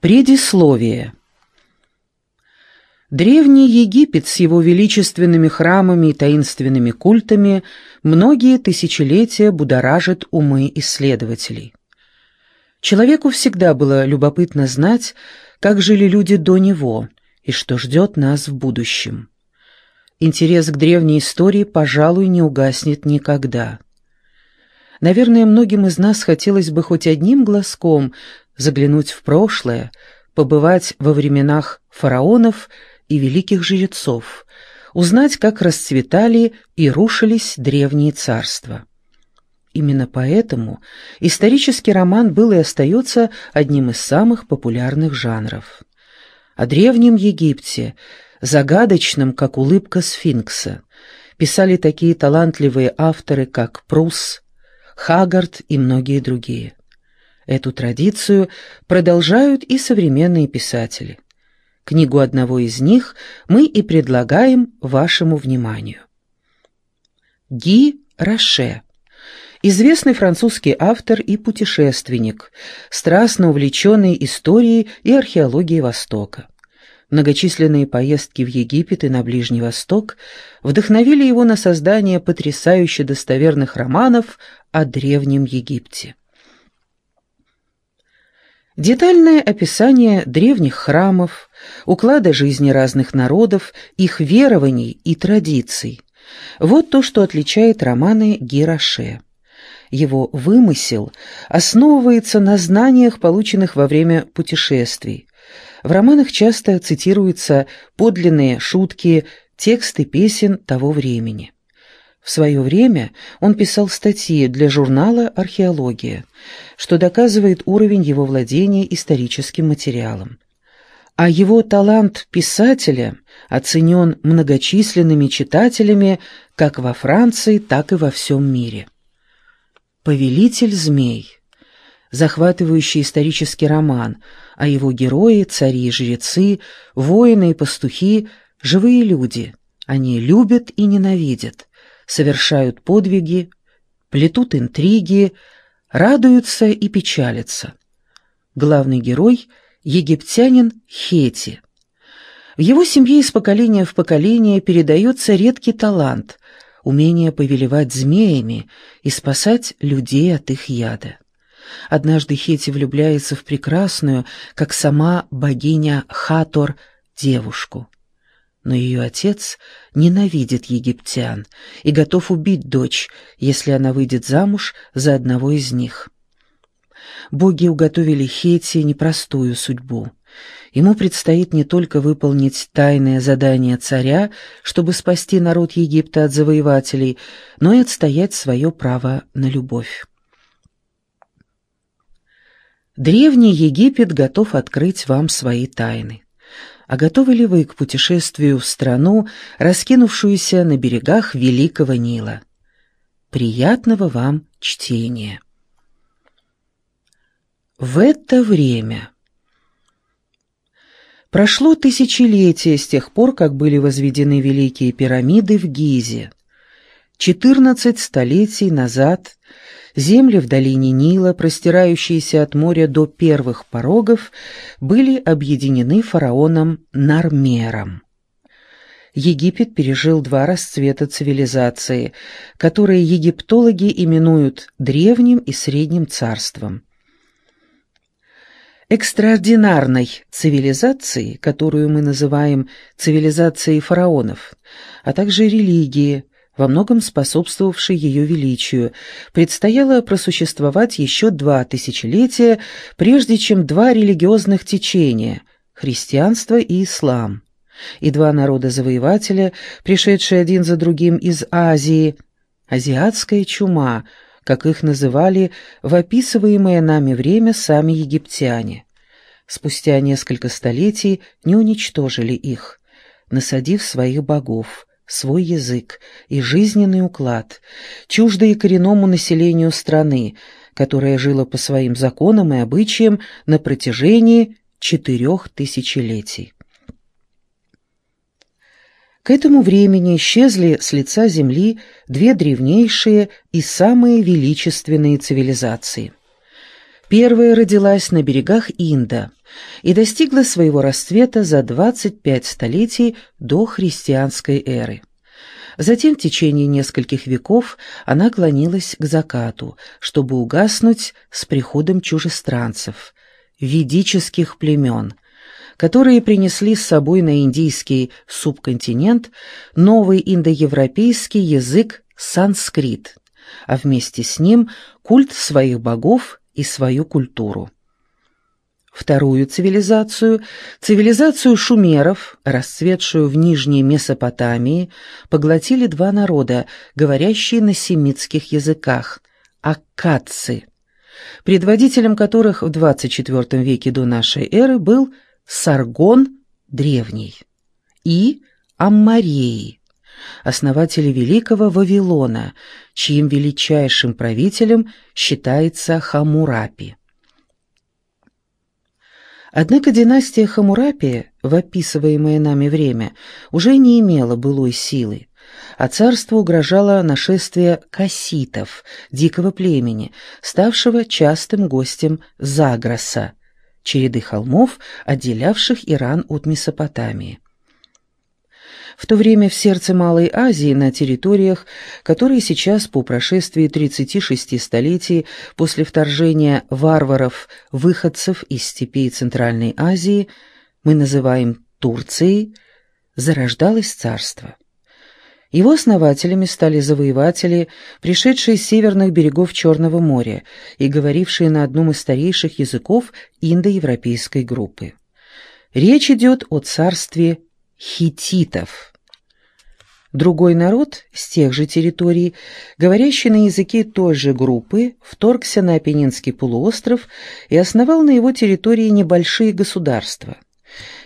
Предисловие. Древний Египет с его величественными храмами и таинственными культами многие тысячелетия будоражит умы исследователей. Человеку всегда было любопытно знать, как жили люди до него и что ждет нас в будущем. Интерес к древней истории, пожалуй, не угаснет никогда. Наверное, многим из нас хотелось бы хоть одним глазком заглянуть в прошлое, побывать во временах фараонов и великих жрецов, узнать, как расцветали и рушились древние царства. Именно поэтому исторический роман был и остается одним из самых популярных жанров. О древнем Египте, загадочном, как улыбка сфинкса, писали такие талантливые авторы, как Прус, Хагард и многие другие. Эту традицию продолжают и современные писатели. Книгу одного из них мы и предлагаем вашему вниманию. Ги Роше Известный французский автор и путешественник, страстно увлеченный историей и археологией Востока. Многочисленные поездки в Египет и на Ближний Восток вдохновили его на создание потрясающе достоверных романов о Древнем Египте. Детальное описание древних храмов, уклада жизни разных народов, их верований и традиций – вот то, что отличает романы Гираше. Его вымысел основывается на знаниях, полученных во время путешествий. В романах часто цитируются подлинные шутки, тексты песен того времени. В свое время он писал статьи для журнала «Археология», что доказывает уровень его владения историческим материалом. А его талант писателя оценен многочисленными читателями как во Франции, так и во всем мире. «Повелитель змей» захватывающий исторический роман, а его герои, цари и жрецы, воины и пастухи – живые люди. Они любят и ненавидят совершают подвиги, плетут интриги, радуются и печалятся. Главный герой – египтянин Хети. В его семье из поколения в поколение передается редкий талант – умение повелевать змеями и спасать людей от их яда. Однажды Хети влюбляется в прекрасную, как сама богиня Хатор, девушку но ее отец ненавидит египтян и готов убить дочь, если она выйдет замуж за одного из них. Боги уготовили Хети непростую судьбу. Ему предстоит не только выполнить тайное задание царя, чтобы спасти народ Египта от завоевателей, но и отстоять свое право на любовь. Древний Египет готов открыть вам свои тайны. А готовы ли вы к путешествию в страну, раскинувшуюся на берегах Великого Нила? Приятного вам чтения! В это время... Прошло тысячелетие с тех пор, как были возведены великие пирамиды в Гизе. Четырнадцать столетий назад Земли в долине Нила, простирающиеся от моря до первых порогов, были объединены фараоном Нармером. Египет пережил два расцвета цивилизации, которые египтологи именуют Древним и Средним царством. Экстраординарной цивилизации, которую мы называем цивилизацией фараонов, а также религии – во многом способствовавшей ее величию, предстояло просуществовать еще два тысячелетия, прежде чем два религиозных течения – христианство и ислам, и два народа-завоевателя, пришедшие один за другим из Азии, азиатская чума, как их называли в описываемое нами время сами египтяне. Спустя несколько столетий не уничтожили их, насадив своих богов – свой язык и жизненный уклад, чуждые коренному населению страны, которая жила по своим законам и обычаям на протяжении четырех тысячелетий. К этому времени исчезли с лица Земли две древнейшие и самые величественные цивилизации. Первая родилась на берегах Инда и достигла своего расцвета за 25 столетий до христианской эры. Затем в течение нескольких веков она клонилась к закату, чтобы угаснуть с приходом чужестранцев, ведических племен, которые принесли с собой на индийский субконтинент новый индоевропейский язык санскрит, а вместе с ним культ своих богов и свою культуру. Вторую цивилизацию, цивилизацию шумеров, расцветшую в Нижней Месопотамии, поглотили два народа, говорящие на семитских языках – аккадцы, предводителем которых в 24 веке до нашей эры был Саргон Древний и Аммареи, основатели Великого Вавилона, чьим величайшим правителем считается Хамурапи. Однако династия Хамурапи, в описываемое нами время, уже не имела былой силы, а царству угрожало нашествие касситов, дикого племени, ставшего частым гостем Загроса, череды холмов, отделявших Иран от Месопотамии. В то время в сердце Малой Азии, на территориях, которые сейчас, по прошествии 36 столетий после вторжения варваров-выходцев из степей Центральной Азии, мы называем Турцией, зарождалось царство. Его основателями стали завоеватели, пришедшие с северных берегов Черного моря и говорившие на одном из старейших языков индоевропейской группы. Речь идет о царстве хититов. Другой народ с тех же территорий, говорящий на языке той же группы, вторгся на Апеннинский полуостров и основал на его территории небольшие государства,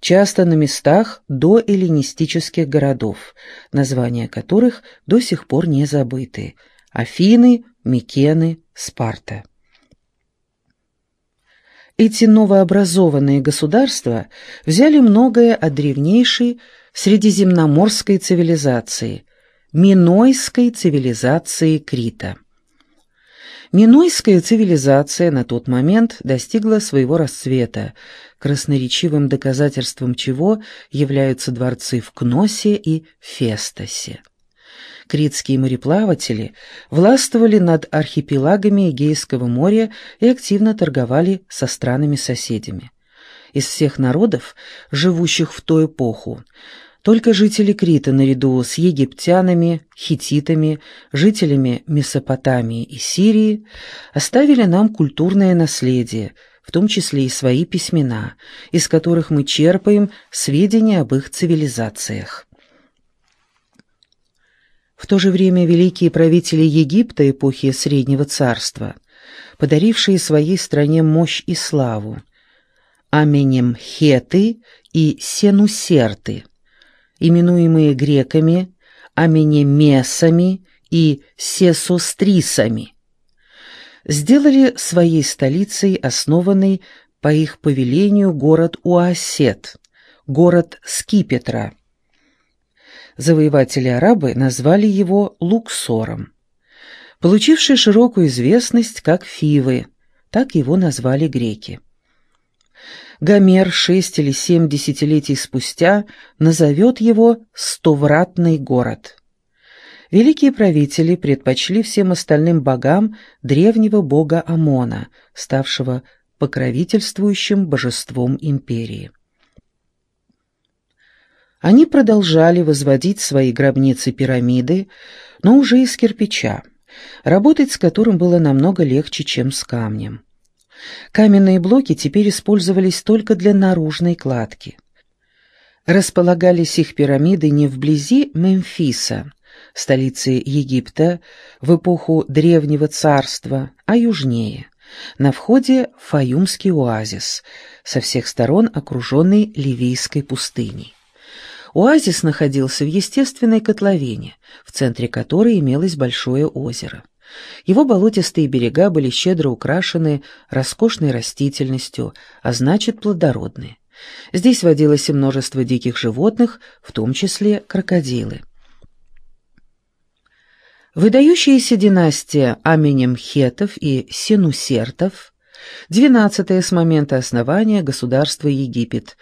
часто на местах до эллинистических городов, названия которых до сих пор не забыты – Афины, Микены, Спарта. Эти новообразованные государства взяли многое от древнейшей средиземноморской цивилизации, Минойской цивилизации Крита. Минойская цивилизация на тот момент достигла своего расцвета, красноречивым доказательством чего являются дворцы в Кносе и Фестосе критские мореплаватели властвовали над архипелагами Эгейского моря и активно торговали со странами-соседями. Из всех народов, живущих в ту эпоху, только жители Крита наряду с египтянами, хититами, жителями Месопотамии и Сирии оставили нам культурное наследие, в том числе и свои письмена, из которых мы черпаем сведения об их цивилизациях. В то же время великие правители Египта эпохи Среднего Царства, подарившие своей стране мощь и славу, Аменемхеты и Сенусерты, именуемые греками Аменемесами и Сесострисами, сделали своей столицей основанный по их повелению город Уасет, город Скипетра, завоеватели-арабы назвали его Луксором. Получивший широкую известность как Фивы, так его назвали греки. Гомер шесть или семь десятилетий спустя назовет его «стовратный город». Великие правители предпочли всем остальным богам древнего бога Амона, ставшего покровительствующим божеством империи. Они продолжали возводить свои гробницы-пирамиды, но уже из кирпича, работать с которым было намного легче, чем с камнем. Каменные блоки теперь использовались только для наружной кладки. Располагались их пирамиды не вблизи Мемфиса, столицы Египта, в эпоху Древнего Царства, а южнее, на входе Фаюмский оазис, со всех сторон окруженный Ливийской пустыней. Оазис находился в естественной котловине, в центре которой имелось большое озеро. Его болотистые берега были щедро украшены роскошной растительностью, а значит плодородные. Здесь водилось и множество диких животных, в том числе крокодилы. Выдающаяся династия Аменемхетов и Синусертов двенадцатое с момента основания государства Египет.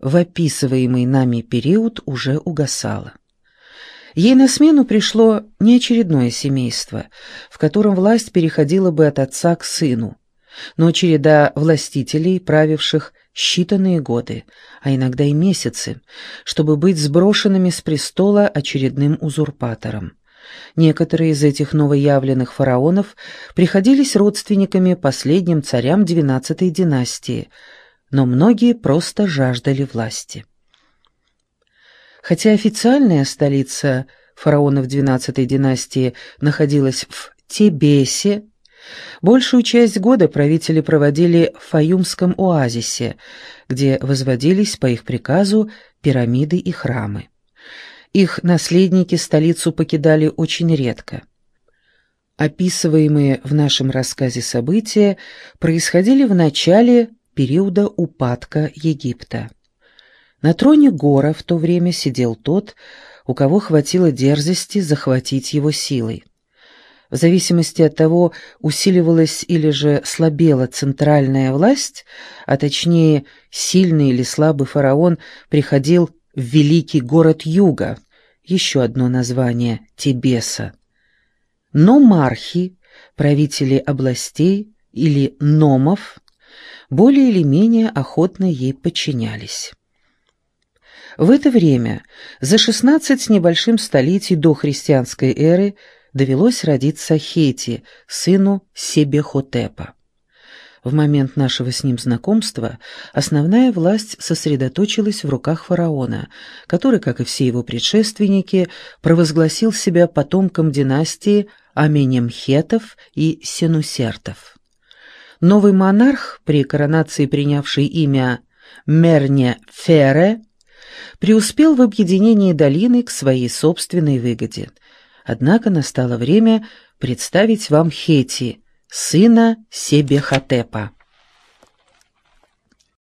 В описываемый нами период уже угасало. Ей на смену пришло неочередное семейство, в котором власть переходила бы от отца к сыну, но череда властителей, правивших считанные годы, а иногда и месяцы, чтобы быть сброшенными с престола очередным узурпатором. Некоторые из этих новоявленных фараонов приходились родственниками последним царям XII династии, но многие просто жаждали власти. Хотя официальная столица фараонов XII династии находилась в Тебесе, большую часть года правители проводили в Фаюмском оазисе, где возводились по их приказу пирамиды и храмы. Их наследники столицу покидали очень редко. Описываемые в нашем рассказе события происходили в начале периода упадка Египта. На троне Гора в то время сидел тот, у кого хватило дерзости захватить его силой. В зависимости от того, усиливалась или же слабела центральная власть, а точнее, сильный или слабый фараон приходил в великий город Юга, еще одно название Тибеса. Но мархи, правители областей или номов, более или менее охотно ей подчинялись. В это время, за 16 с небольшим столетий до христианской эры, довелось родиться Хети, сыну Себехотепа. В момент нашего с ним знакомства основная власть сосредоточилась в руках фараона, который, как и все его предшественники, провозгласил себя потомком династии Аменемхетов и Сенусертов. Новый монарх, при коронации принявший имя Мерне Фере, преуспел в объединении долины к своей собственной выгоде. Однако настало время представить вам Хети, сына Себехотепа.